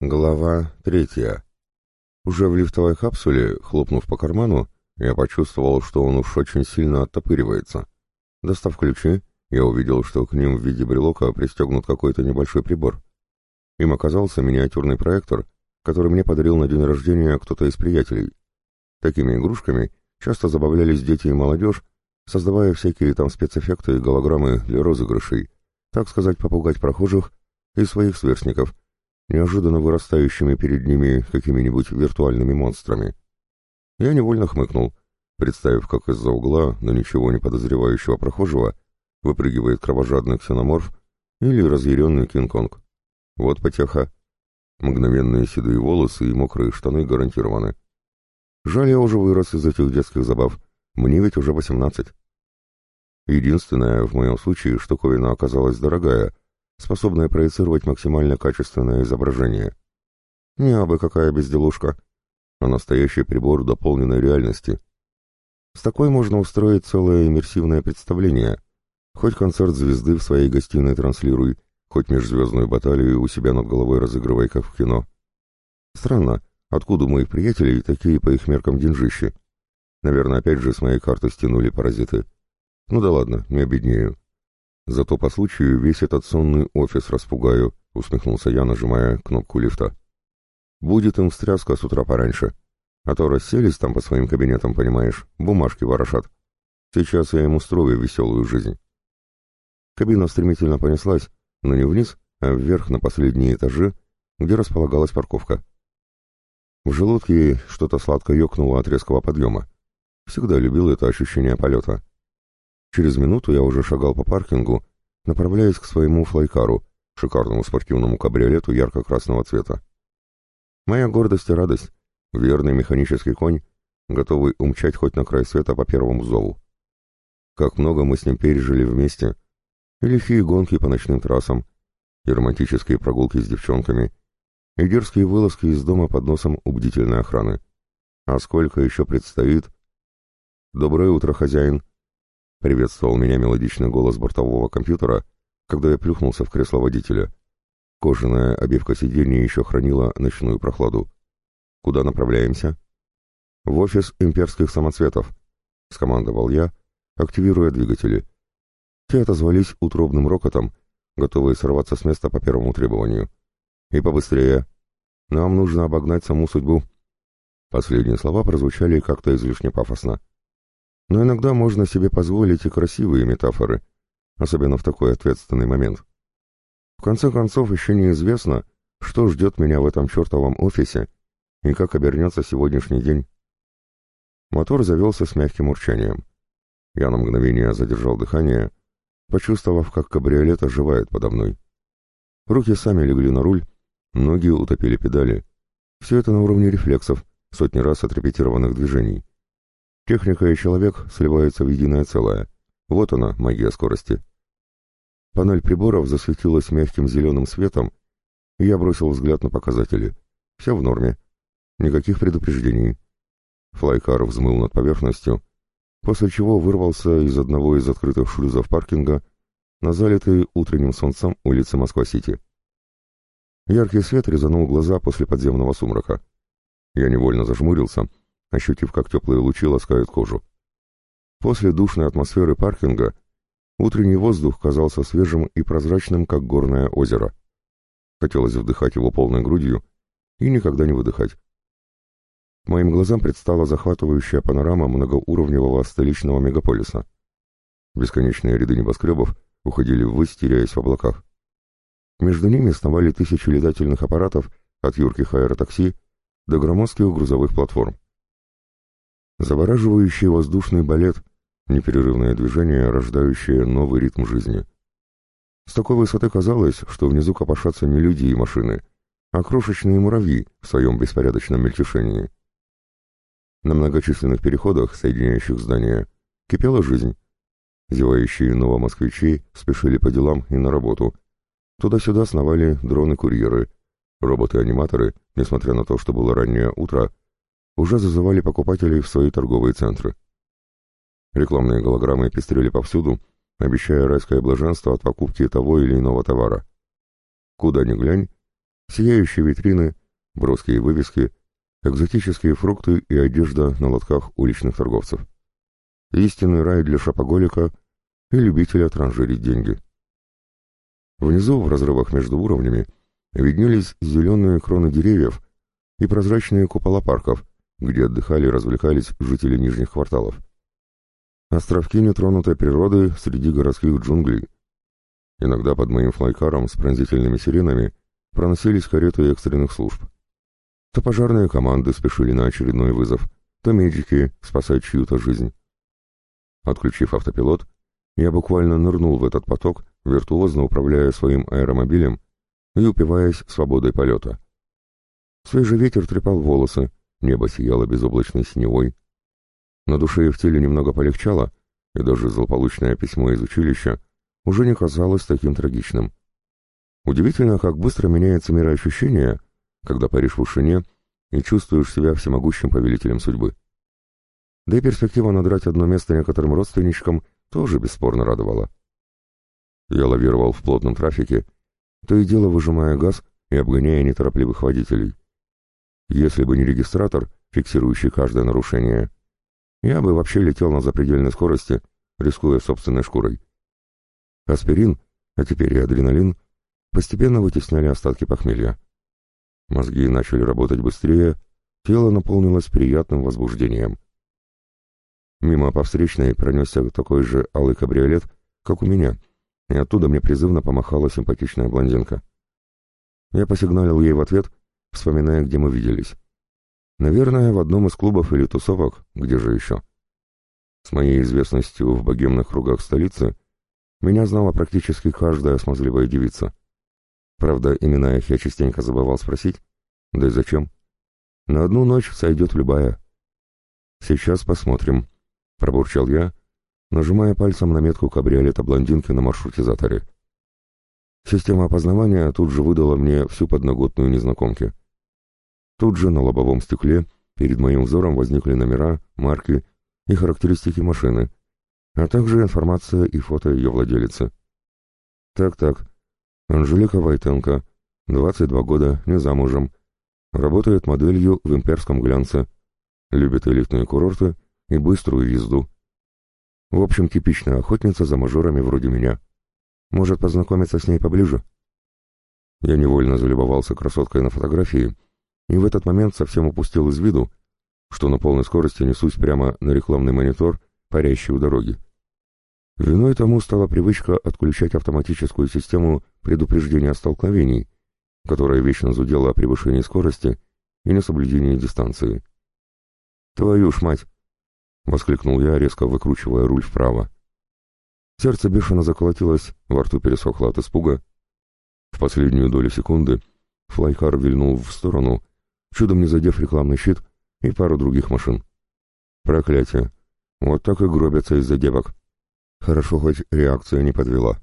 Глава третья. Уже в лифтовой капсуле, хлопнув по карману, я почувствовал, что он уж очень сильно оттопыривается. Достав ключи, я увидел, что к ним в виде брелока пристегнут какой-то небольшой прибор. Им оказался миниатюрный проектор, который мне подарил на день рождения кто-то из приятелей. Такими игрушками часто забавлялись дети и молодежь, создавая всякие там спецэффекты и голограммы для розыгрышей, так сказать, попугать прохожих и своих сверстников — неожиданно вырастающими перед ними какими-нибудь виртуальными монстрами. Я невольно хмыкнул, представив, как из-за угла, но ничего не подозревающего прохожего, выпрыгивает кровожадный ксеноморф или разъяренный Кинг-Конг. Вот потеха. Мгновенные седые волосы и мокрые штаны гарантированы. Жаль, я уже вырос из этих детских забав. Мне ведь уже восемнадцать. Единственное в моем случае, штуковина оказалась дорогая — способная проецировать максимально качественное изображение. Не абы какая безделушка, а настоящий прибор дополненной реальности. С такой можно устроить целое иммерсивное представление. Хоть концерт звезды в своей гостиной транслируй, хоть межзвездную баталию у себя над головой разыгрывай, как в кино. Странно, откуда у моих приятелей такие по их меркам деньжищи? Наверное, опять же с моей карты стянули паразиты. Ну да ладно, не обеднею. Зато по случаю весь этот сонный офис распугаю, усмехнулся я, нажимая кнопку лифта. Будет им встряска с утра пораньше. А то расселись там по своим кабинетам, понимаешь, бумажки ворошат. Сейчас я им устрою веселую жизнь. Кабина стремительно понеслась, но не вниз, а вверх на последние этажи, где располагалась парковка. В желудке что-то сладко ёкнуло от резкого подъема. Всегда любил это ощущение полета. Через минуту я уже шагал по паркингу, направляясь к своему флайкару, шикарному спортивному кабриолету ярко-красного цвета. Моя гордость и радость — верный механический конь, готовый умчать хоть на край света по первому зову. Как много мы с ним пережили вместе. И лихие гонки по ночным трассам, и романтические прогулки с девчонками, и дерзкие вылазки из дома под носом у бдительной охраны. А сколько еще предстоит? «Доброе утро, хозяин!» — приветствовал меня мелодичный голос бортового компьютера, когда я плюхнулся в кресло водителя. Кожаная обивка сиденья еще хранила ночную прохладу. «Куда направляемся?» «В офис имперских самоцветов», — скомандовал я, активируя двигатели. Те отозвались утробным рокотом, готовые сорваться с места по первому требованию. «И побыстрее! Нам нужно обогнать саму судьбу!» Последние слова прозвучали как-то излишне пафосно. Но иногда можно себе позволить и красивые метафоры, особенно в такой ответственный момент. В конце концов, еще неизвестно, что ждет меня в этом чертовом офисе и как обернется сегодняшний день. Мотор завелся с мягким урчанием. Я на мгновение задержал дыхание, почувствовав, как кабриолет оживает подо мной. Руки сами легли на руль, ноги утопили педали. Все это на уровне рефлексов, сотни раз отрепетированных движений. Техника и человек сливаются в единое целое. Вот она, магия скорости. Панель приборов засветилась мягким зеленым светом, и я бросил взгляд на показатели. Все в норме. Никаких предупреждений. Флайкар взмыл над поверхностью, после чего вырвался из одного из открытых шлюзов паркинга на залитые утренним солнцем улицы Москва-Сити. Яркий свет резанул глаза после подземного сумрака. Я невольно зажмурился — ощутив, как теплые лучи ласкают кожу. После душной атмосферы паркинга утренний воздух казался свежим и прозрачным, как горное озеро. Хотелось вдыхать его полной грудью и никогда не выдыхать. Моим глазам предстала захватывающая панорама многоуровневого столичного мегаполиса. Бесконечные ряды небоскребов уходили ввысь, теряясь в облаках. Между ними сновали тысячи летательных аппаратов от юрких аэротакси до громоздких грузовых платформ. Завораживающий воздушный балет, непрерывное движение, рождающее новый ритм жизни. С такой высоты казалось, что внизу копошатся не люди и машины, а крошечные муравьи в своем беспорядочном мельтешении. На многочисленных переходах, соединяющих здания, кипела жизнь. Зевающие новомосквичи спешили по делам и на работу. Туда-сюда сновали дроны-курьеры. Роботы-аниматоры, несмотря на то, что было раннее утро, уже зазывали покупателей в свои торговые центры. Рекламные голограммы пестрели повсюду, обещая райское блаженство от покупки того или иного товара. Куда ни глянь, сияющие витрины, броские вывески, экзотические фрукты и одежда на лотках уличных торговцев. Истинный рай для шапоголика и любителя транжирить деньги. Внизу, в разрывах между уровнями, виднелись зеленые кроны деревьев и прозрачные купола парков, где отдыхали и развлекались жители нижних кварталов. Островки нетронутой природы среди городских джунглей. Иногда под моим флайкаром с пронзительными сиренами проносились кареты экстренных служб. То пожарные команды спешили на очередной вызов, то медики спасают чью-то жизнь. Отключив автопилот, я буквально нырнул в этот поток, виртуозно управляя своим аэромобилем и упиваясь свободой полета. Свежий ветер трепал волосы, небо сияло безоблачной синевой. На душе и в теле немного полегчало, и даже злополучное письмо из училища уже не казалось таким трагичным. Удивительно, как быстро меняется мироощущение, когда паришь в ушине и чувствуешь себя всемогущим повелителем судьбы. Да и перспектива надрать одно место некоторым родственничкам тоже бесспорно радовала. Я лавировал в плотном трафике, то и дело выжимая газ и обгоняя неторопливых водителей. Если бы не регистратор, фиксирующий каждое нарушение, я бы вообще летел на запредельной скорости, рискуя собственной шкурой. Аспирин, а теперь и адреналин, постепенно вытесняли остатки похмелья. Мозги начали работать быстрее, тело наполнилось приятным возбуждением. Мимо повстречной пронесся такой же алый кабриолет, как у меня, и оттуда мне призывно помахала симпатичная блондинка. Я посигналил ей в ответ — вспоминая, где мы виделись. Наверное, в одном из клубов или тусовок, где же еще. С моей известностью в богемных кругах столицы меня знала практически каждая смазливая девица. Правда, имена их я частенько забывал спросить, да и зачем. На одну ночь сойдет любая. «Сейчас посмотрим», — пробурчал я, нажимая пальцем на метку кабриолета блондинки на маршрутизаторе. Система опознавания тут же выдала мне всю подноготную незнакомки. Тут же на лобовом стекле перед моим взором возникли номера, марки и характеристики машины, а также информация и фото ее владелицы. Так-так, Анжелика Войтенко, 22 года, не замужем, работает моделью в имперском глянце, любит элитные курорты и быструю езду. В общем, типичная охотница за мажорами вроде меня. Может, познакомиться с ней поближе?» Я невольно залюбовался красоткой на фотографии и в этот момент совсем упустил из виду, что на полной скорости несусь прямо на рекламный монитор, парящий у дороги. Виной тому стала привычка отключать автоматическую систему предупреждения столкновений, которая вечно зудела о превышении скорости и несоблюдении дистанции. «Твою ж мать!» — воскликнул я, резко выкручивая руль вправо. Сердце бешено заколотилось, во рту пересохло от испуга. В последнюю долю секунды флайкар вильнул в сторону, чудом не задев рекламный щит и пару других машин. Проклятие! Вот так и гробятся из-за девок. Хорошо, хоть реакция не подвела.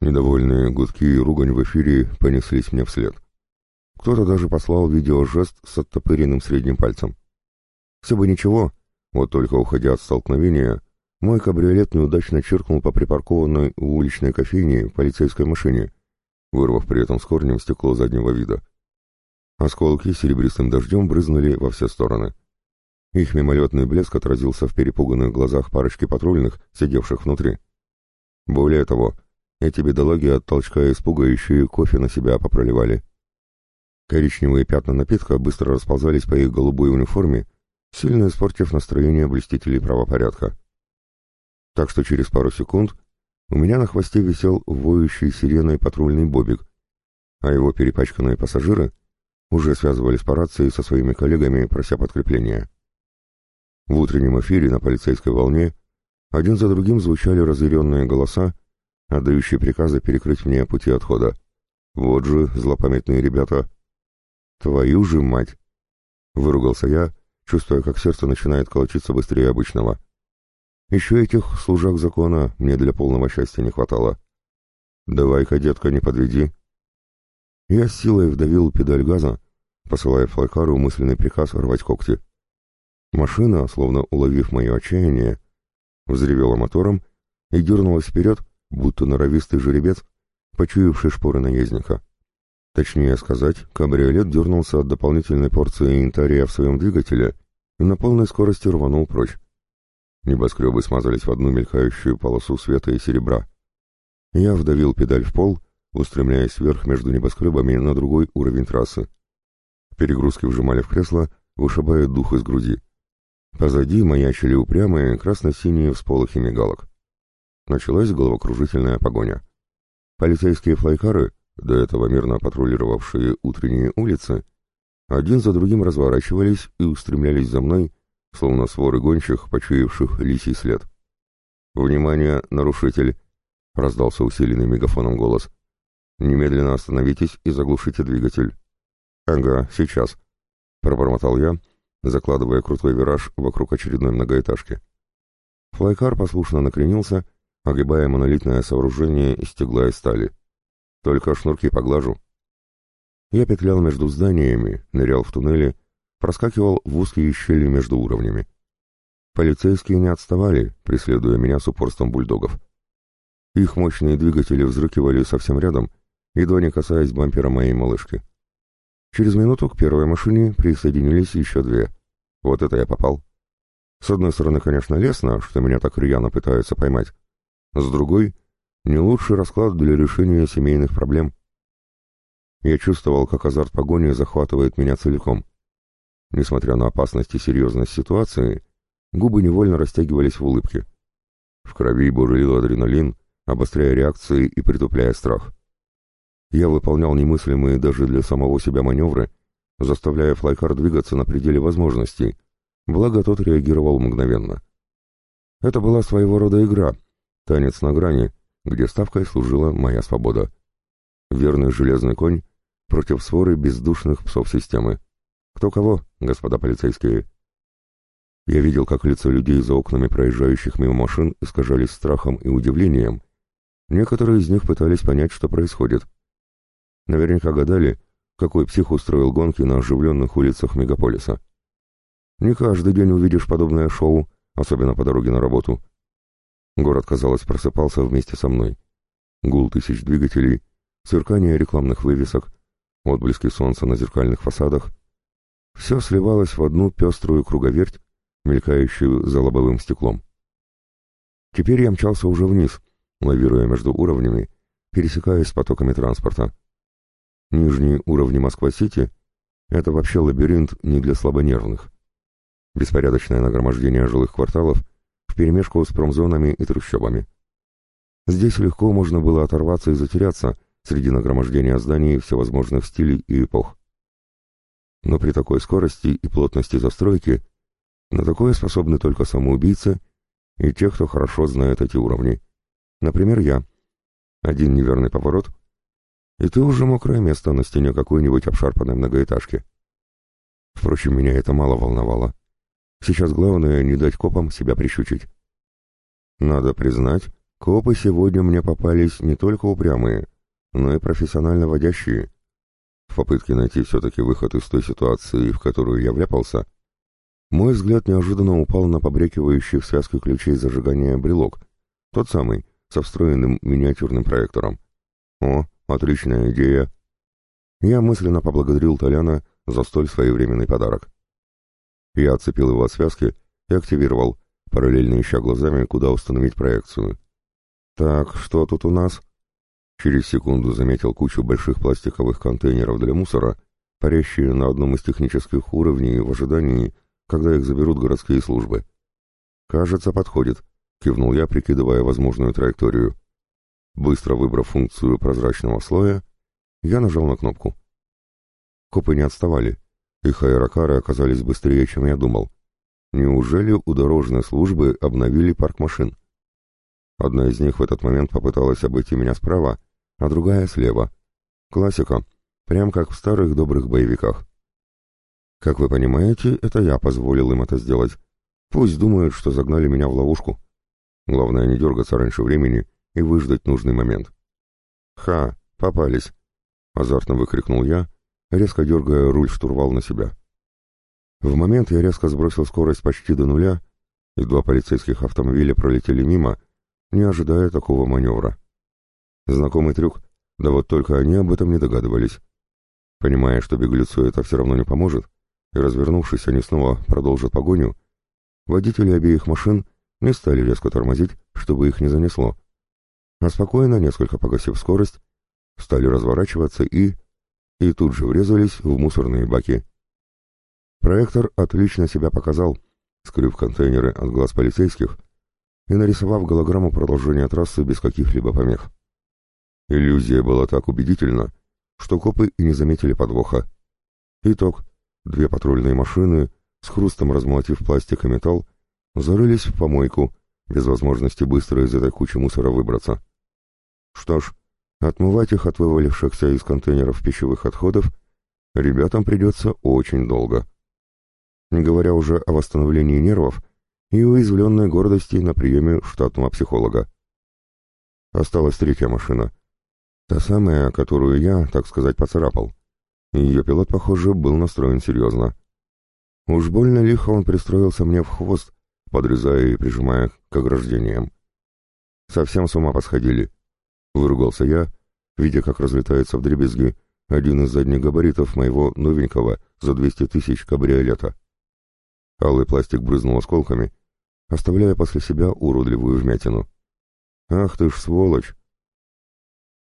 Недовольные гудки и ругань в эфире понеслись мне вслед. Кто-то даже послал видеожест с оттопыренным средним пальцем. Все бы ничего, вот только уходя от столкновения — мой кабриолет неудачно черкнул по припаркованной у уличной кофейни полицейской машине, вырвав при этом с корнем стекло заднего вида. Осколки серебристым дождем брызнули во все стороны. Их мимолетный блеск отразился в перепуганных глазах парочки патрульных, сидевших внутри. Более того, эти бедологи от толчка и испуга еще и кофе на себя попроливали. Коричневые пятна напитка быстро расползались по их голубой униформе, сильно испортив настроение блестителей правопорядка так что через пару секунд у меня на хвосте висел воющий сиреной патрульный бобик, а его перепачканные пассажиры уже связывались по рации со своими коллегами, прося подкрепления. В утреннем эфире на полицейской волне один за другим звучали разъяренные голоса, отдающие приказы перекрыть мне пути отхода. Вот же злопамятные ребята. «Твою же мать!» — выругался я, чувствуя, как сердце начинает колотиться быстрее обычного. Еще этих служак закона мне для полного счастья не хватало. Давай-ка, детка, не подведи. Я с силой вдавил педаль газа, посылая Флайкару мысленный приказ рвать когти. Машина, словно уловив мое отчаяние, взревела мотором и дернулась вперед, будто норовистый жеребец, почуявший шпоры наездника. Точнее сказать, кабриолет дернулся от дополнительной порции интария в своем двигателе и на полной скорости рванул прочь. Небоскребы смазались в одну мелькающую полосу света и серебра. Я вдавил педаль в пол, устремляясь вверх между небоскребами на другой уровень трассы. Перегрузки вжимали в кресло, вышибая дух из груди. Позади маячили упрямые красно-синие всполохи мигалок. Началась головокружительная погоня. Полицейские флайкары, до этого мирно патрулировавшие утренние улицы, один за другим разворачивались и устремлялись за мной, словно своры гончих, почуявших лисий след. «Внимание, нарушитель!» — раздался усиленный мегафоном голос. «Немедленно остановитесь и заглушите двигатель». «Ага, сейчас», — пробормотал я, закладывая крутой вираж вокруг очередной многоэтажки. Флайкар послушно накренился, огибая монолитное сооружение из стекла и стали. «Только шнурки поглажу». Я петлял между зданиями, нырял в туннели, проскакивал в узкие щели между уровнями. Полицейские не отставали, преследуя меня с упорством бульдогов. Их мощные двигатели взрыкивали совсем рядом, едва не касаясь бампера моей малышки. Через минуту к первой машине присоединились еще две. Вот это я попал. С одной стороны, конечно, лестно, что меня так рьяно пытаются поймать. С другой — не лучший расклад для решения семейных проблем. Я чувствовал, как азарт погони захватывает меня целиком. Несмотря на опасность и серьезность ситуации, губы невольно растягивались в улыбке. В крови бурлил адреналин, обостряя реакции и притупляя страх. Я выполнял немыслимые даже для самого себя маневры, заставляя флайкар двигаться на пределе возможностей, благо тот реагировал мгновенно. Это была своего рода игра, танец на грани, где ставкой служила моя свобода. Верный железный конь против своры бездушных псов системы. Кто кого, господа полицейские?» Я видел, как лица людей за окнами проезжающих мимо машин искажались страхом и удивлением. Некоторые из них пытались понять, что происходит. Наверняка гадали, какой псих устроил гонки на оживленных улицах мегаполиса. Не каждый день увидишь подобное шоу, особенно по дороге на работу. Город, казалось, просыпался вместе со мной. Гул тысяч двигателей, сверкание рекламных вывесок, отблески солнца на зеркальных фасадах, все сливалось в одну пеструю круговерть, мелькающую за лобовым стеклом. Теперь я мчался уже вниз, лавируя между уровнями, пересекаясь с потоками транспорта. Нижние уровни Москва-Сити — это вообще лабиринт не для слабонервных. Беспорядочное нагромождение жилых кварталов вперемешку с промзонами и трущобами. Здесь легко можно было оторваться и затеряться среди нагромождения зданий всевозможных стилей и эпох но при такой скорости и плотности застройки на такое способны только самоубийцы и те, кто хорошо знает эти уровни. Например, я. Один неверный поворот, и ты уже мокрое место на стене какой-нибудь обшарпанной многоэтажки. Впрочем, меня это мало волновало. Сейчас главное не дать копам себя прищучить. Надо признать, копы сегодня мне попались не только упрямые, но и профессионально водящие — в попытке найти все-таки выход из той ситуации, в которую я вляпался, мой взгляд неожиданно упал на побрекивающий в связке ключей зажигания брелок, тот самый, со встроенным миниатюрным проектором. О, отличная идея! Я мысленно поблагодарил Толяна за столь своевременный подарок. Я отцепил его от связки и активировал, параллельно ища глазами, куда установить проекцию. «Так, что тут у нас?» Через секунду заметил кучу больших пластиковых контейнеров для мусора, парящие на одном из технических уровней в ожидании, когда их заберут городские службы. «Кажется, подходит», — кивнул я, прикидывая возможную траекторию. Быстро выбрав функцию прозрачного слоя, я нажал на кнопку. Копы не отставали. Их аэрокары оказались быстрее, чем я думал. Неужели у дорожной службы обновили парк машин? Одна из них в этот момент попыталась обойти меня справа, а другая слева. Классика, прям как в старых добрых боевиках. Как вы понимаете, это я позволил им это сделать. Пусть думают, что загнали меня в ловушку. Главное не дергаться раньше времени и выждать нужный момент. «Ха, попались!» — азартно выкрикнул я, резко дергая руль штурвал на себя. В момент я резко сбросил скорость почти до нуля, и два полицейских автомобиля пролетели мимо, не ожидая такого маневра. Знакомый трюк, да вот только они об этом не догадывались. Понимая, что беглецу это все равно не поможет, и развернувшись, они снова продолжат погоню, водители обеих машин не стали резко тормозить, чтобы их не занесло. А спокойно, несколько погасив скорость, стали разворачиваться и... и тут же врезались в мусорные баки. Проектор отлично себя показал, скрыв контейнеры от глаз полицейских и нарисовав голограмму продолжения трассы без каких-либо помех. Иллюзия была так убедительна, что копы и не заметили подвоха. Итог. Две патрульные машины, с хрустом размолотив пластик и металл, зарылись в помойку, без возможности быстро из этой кучи мусора выбраться. Что ж, отмывать их от вывалившихся из контейнеров пищевых отходов ребятам придется очень долго. Не говоря уже о восстановлении нервов и уязвленной гордости на приеме штатного психолога. Осталась третья машина — Та самая, которую я, так сказать, поцарапал. Ее пилот, похоже, был настроен серьезно. Уж больно лихо он пристроился мне в хвост, подрезая и прижимая к ограждениям. Совсем с ума посходили. Выругался я, видя, как разлетается в дребезги один из задних габаритов моего новенького за 200 тысяч кабриолета. Алый пластик брызнул осколками, оставляя после себя уродливую вмятину. «Ах ты ж сволочь!»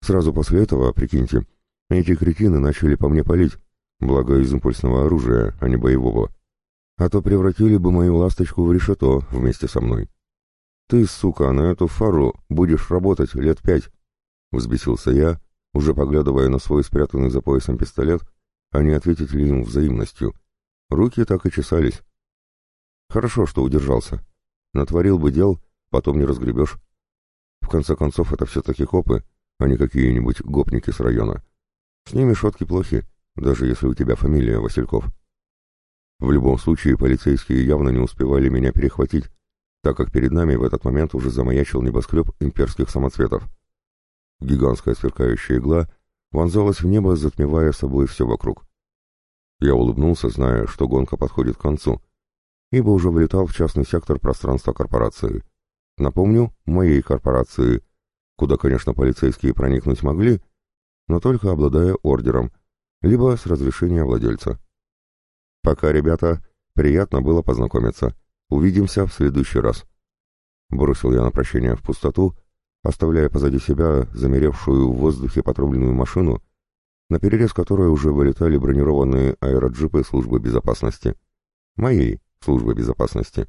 Сразу после этого, прикиньте, эти кретины начали по мне палить, благо из импульсного оружия, а не боевого. А то превратили бы мою ласточку в решето вместе со мной. «Ты, сука, на эту фару будешь работать лет пять!» Взбесился я, уже поглядывая на свой спрятанный за поясом пистолет, а не ответить ли им взаимностью. Руки так и чесались. Хорошо, что удержался. Натворил бы дел, потом не разгребешь. В конце концов, это все-таки копы, а не какие-нибудь гопники с района. С ними шутки плохи, даже если у тебя фамилия Васильков. В любом случае, полицейские явно не успевали меня перехватить, так как перед нами в этот момент уже замаячил небоскреб имперских самоцветов. Гигантская сверкающая игла вонзалась в небо, затмевая собой все вокруг. Я улыбнулся, зная, что гонка подходит к концу, ибо уже влетал в частный сектор пространства корпорации. Напомню, моей корпорации — куда, конечно, полицейские проникнуть могли, но только обладая ордером, либо с разрешения владельца. Пока, ребята, приятно было познакомиться. Увидимся в следующий раз. Бросил я на прощение в пустоту, оставляя позади себя замеревшую в воздухе патрульную машину, на перерез которой уже вылетали бронированные аэроджипы службы безопасности. Моей службы безопасности.